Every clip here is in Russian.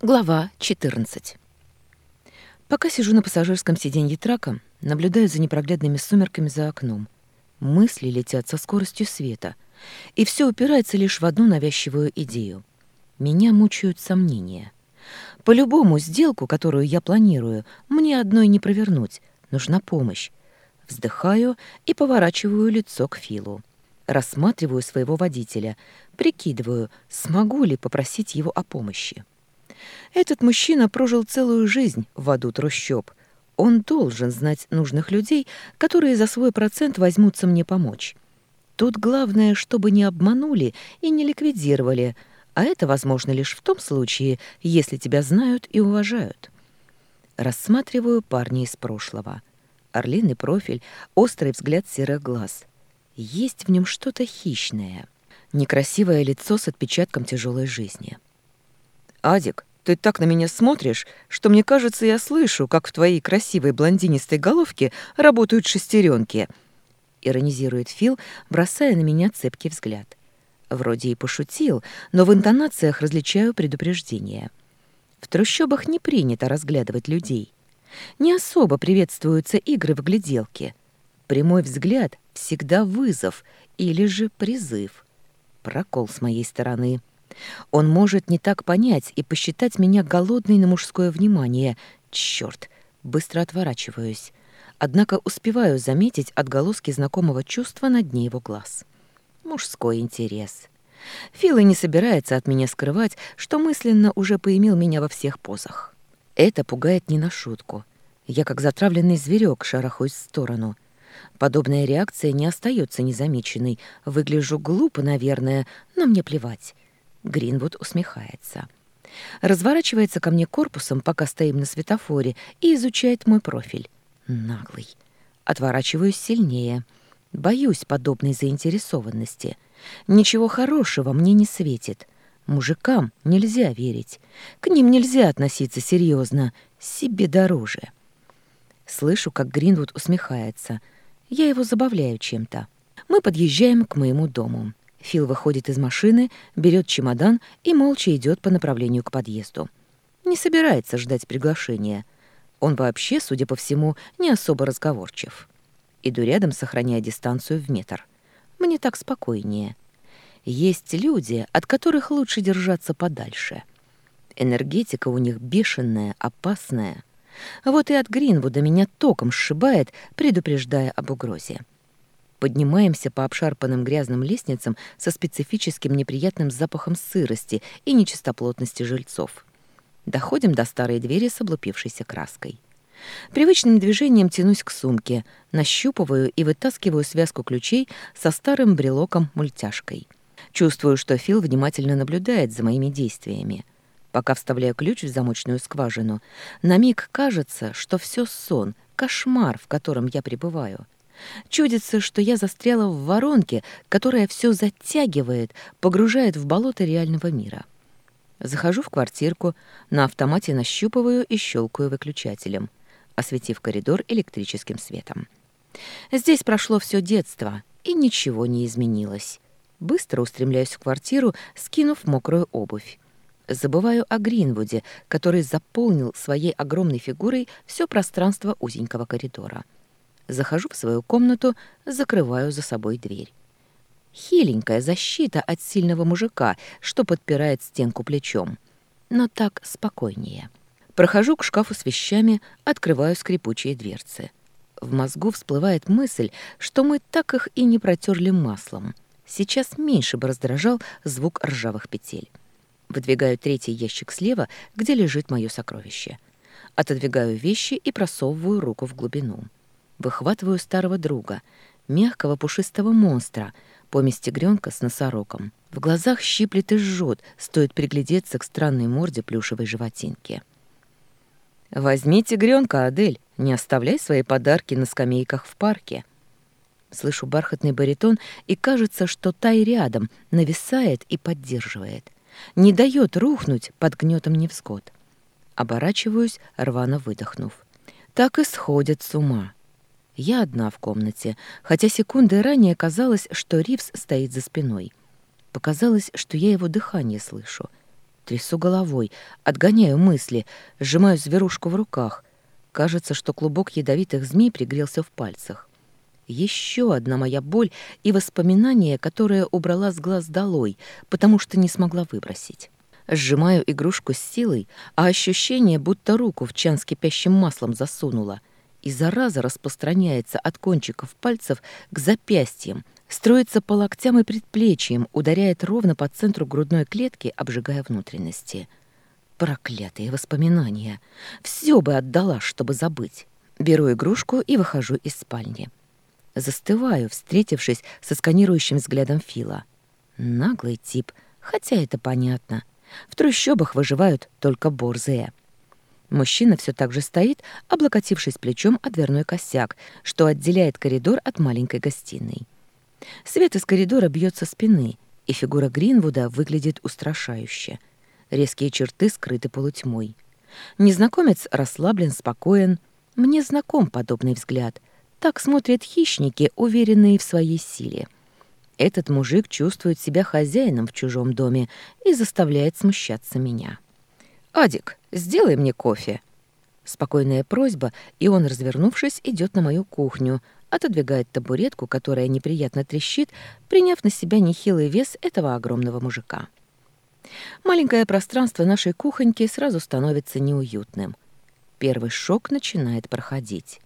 Глава 14. Пока сижу на пассажирском сиденье трака, наблюдаю за непроглядными сумерками за окном. Мысли летят со скоростью света, и все упирается лишь в одну навязчивую идею. Меня мучают сомнения. По-любому сделку, которую я планирую, мне одной не провернуть, нужна помощь. Вздыхаю и поворачиваю лицо к Филу. Рассматриваю своего водителя, прикидываю, смогу ли попросить его о помощи. Этот мужчина прожил целую жизнь в аду трущоб. Он должен знать нужных людей, которые за свой процент возьмутся мне помочь. Тут главное, чтобы не обманули и не ликвидировали, а это возможно лишь в том случае, если тебя знают и уважают. Рассматриваю парня из прошлого. Орлиный профиль, острый взгляд серых глаз. Есть в нем что-то хищное. Некрасивое лицо с отпечатком тяжелой жизни. «Адик, ты так на меня смотришь, что мне кажется, я слышу, как в твоей красивой блондинистой головке работают шестеренки. Иронизирует Фил, бросая на меня цепкий взгляд. Вроде и пошутил, но в интонациях различаю предупреждение. В трущобах не принято разглядывать людей. Не особо приветствуются игры в гляделки. Прямой взгляд всегда вызов или же призыв. Прокол с моей стороны. Он может не так понять и посчитать меня голодной на мужское внимание. Чёрт, быстро отворачиваюсь. Однако успеваю заметить отголоски знакомого чувства на дне его глаз. Мужской интерес. Фил не собирается от меня скрывать, что мысленно уже поимел меня во всех позах. Это пугает не на шутку. Я, как затравленный зверек, шарахаюсь в сторону. Подобная реакция не остается незамеченной. Выгляжу глупо, наверное, но мне плевать. Гринвуд усмехается. Разворачивается ко мне корпусом, пока стоим на светофоре, и изучает мой профиль. Наглый. Отворачиваюсь сильнее. Боюсь подобной заинтересованности. Ничего хорошего мне не светит. Мужикам нельзя верить. К ним нельзя относиться серьезно. Себе дороже. Слышу, как Гринвуд усмехается. Я его забавляю чем-то. Мы подъезжаем к моему дому. Фил выходит из машины, берет чемодан и молча идет по направлению к подъезду. Не собирается ждать приглашения. Он вообще, судя по всему, не особо разговорчив. Иду рядом, сохраняя дистанцию в метр. Мне так спокойнее. Есть люди, от которых лучше держаться подальше. Энергетика у них бешеная, опасная. Вот и от Гринвуда меня током сшибает, предупреждая об угрозе. Поднимаемся по обшарпанным грязным лестницам со специфическим неприятным запахом сырости и нечистоплотности жильцов. Доходим до старой двери с облупившейся краской. Привычным движением тянусь к сумке, нащупываю и вытаскиваю связку ключей со старым брелоком-мультяшкой. Чувствую, что Фил внимательно наблюдает за моими действиями. Пока вставляю ключ в замочную скважину, на миг кажется, что все сон, кошмар, в котором я пребываю — Чудится, что я застряла в воронке, которая все затягивает, погружает в болото реального мира. Захожу в квартирку, на автомате нащупываю и щелкаю выключателем, осветив коридор электрическим светом. Здесь прошло все детство, и ничего не изменилось. Быстро устремляюсь в квартиру, скинув мокрую обувь. Забываю о Гринвуде, который заполнил своей огромной фигурой все пространство узенького коридора. Захожу в свою комнату, закрываю за собой дверь. Хиленькая защита от сильного мужика, что подпирает стенку плечом. Но так спокойнее. Прохожу к шкафу с вещами, открываю скрипучие дверцы. В мозгу всплывает мысль, что мы так их и не протерли маслом. Сейчас меньше бы раздражал звук ржавых петель. Выдвигаю третий ящик слева, где лежит мое сокровище. Отодвигаю вещи и просовываю руку в глубину. Выхватываю старого друга, мягкого пушистого монстра, помесь тигрёнка с носорогом. В глазах щиплет и жжет, стоит приглядеться к странной морде плюшевой животинки. «Возьми тигрёнка, Адель, не оставляй свои подарки на скамейках в парке». Слышу бархатный баритон, и кажется, что Тай рядом, нависает и поддерживает. Не дает рухнуть под гнетом невзгод. Оборачиваюсь, рвано выдохнув. Так и сходят с ума. Я одна в комнате, хотя секунды ранее казалось, что Ривз стоит за спиной. Показалось, что я его дыхание слышу. Трясу головой, отгоняю мысли, сжимаю зверушку в руках. Кажется, что клубок ядовитых змей пригрелся в пальцах. Еще одна моя боль и воспоминание, которое убрала с глаз долой, потому что не смогла выбросить. Сжимаю игрушку с силой, а ощущение, будто руку в чан с кипящим маслом засунула, и зараза распространяется от кончиков пальцев к запястьям, строится по локтям и предплечьям, ударяет ровно по центру грудной клетки, обжигая внутренности. Проклятые воспоминания! Все бы отдала, чтобы забыть. Беру игрушку и выхожу из спальни. Застываю, встретившись со сканирующим взглядом Фила. Наглый тип, хотя это понятно. В трущобах выживают только борзые. Мужчина все так же стоит, облокотившись плечом о дверной косяк, что отделяет коридор от маленькой гостиной. Свет из коридора бьет со спины, и фигура Гринвуда выглядит устрашающе. Резкие черты скрыты полутьмой. Незнакомец расслаблен, спокоен. Мне знаком подобный взгляд. Так смотрят хищники, уверенные в своей силе. Этот мужик чувствует себя хозяином в чужом доме и заставляет смущаться меня. «Адик, сделай мне кофе». Спокойная просьба, и он, развернувшись, идет на мою кухню, отодвигает табуретку, которая неприятно трещит, приняв на себя нехилый вес этого огромного мужика. Маленькое пространство нашей кухоньки сразу становится неуютным. Первый шок начинает проходить.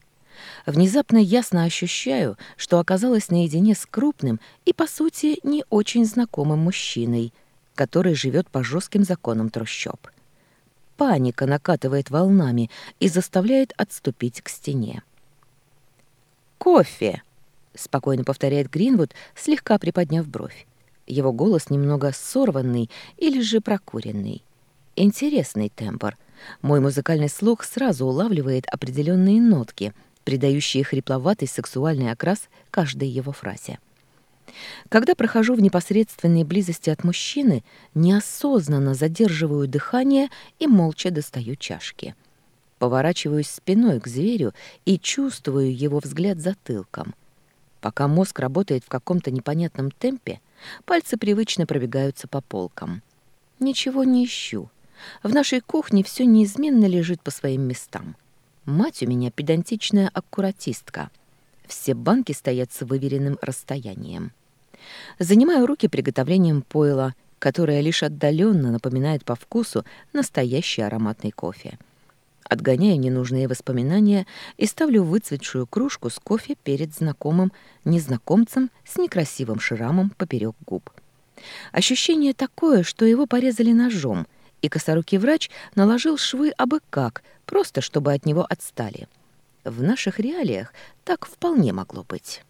Внезапно ясно ощущаю, что оказалась наедине с крупным и, по сути, не очень знакомым мужчиной, который живет по жестким законам трущоб. Паника накатывает волнами и заставляет отступить к стене. «Кофе!» — спокойно повторяет Гринвуд, слегка приподняв бровь. Его голос немного сорванный или же прокуренный. Интересный тембр. Мой музыкальный слух сразу улавливает определенные нотки, придающие хрипловатый сексуальный окрас каждой его фразе. Когда прохожу в непосредственной близости от мужчины, неосознанно задерживаю дыхание и молча достаю чашки. Поворачиваюсь спиной к зверю и чувствую его взгляд затылком. Пока мозг работает в каком-то непонятном темпе, пальцы привычно пробегаются по полкам. Ничего не ищу. В нашей кухне все неизменно лежит по своим местам. Мать у меня педантичная аккуратистка. Все банки стоят с выверенным расстоянием. Занимаю руки приготовлением пойла, которое лишь отдаленно напоминает по вкусу настоящий ароматный кофе. Отгоняю ненужные воспоминания и ставлю выцветшую кружку с кофе перед знакомым незнакомцем с некрасивым шрамом поперек губ. Ощущение такое, что его порезали ножом, и косорукий врач наложил швы абы как, просто чтобы от него отстали. В наших реалиях так вполне могло быть.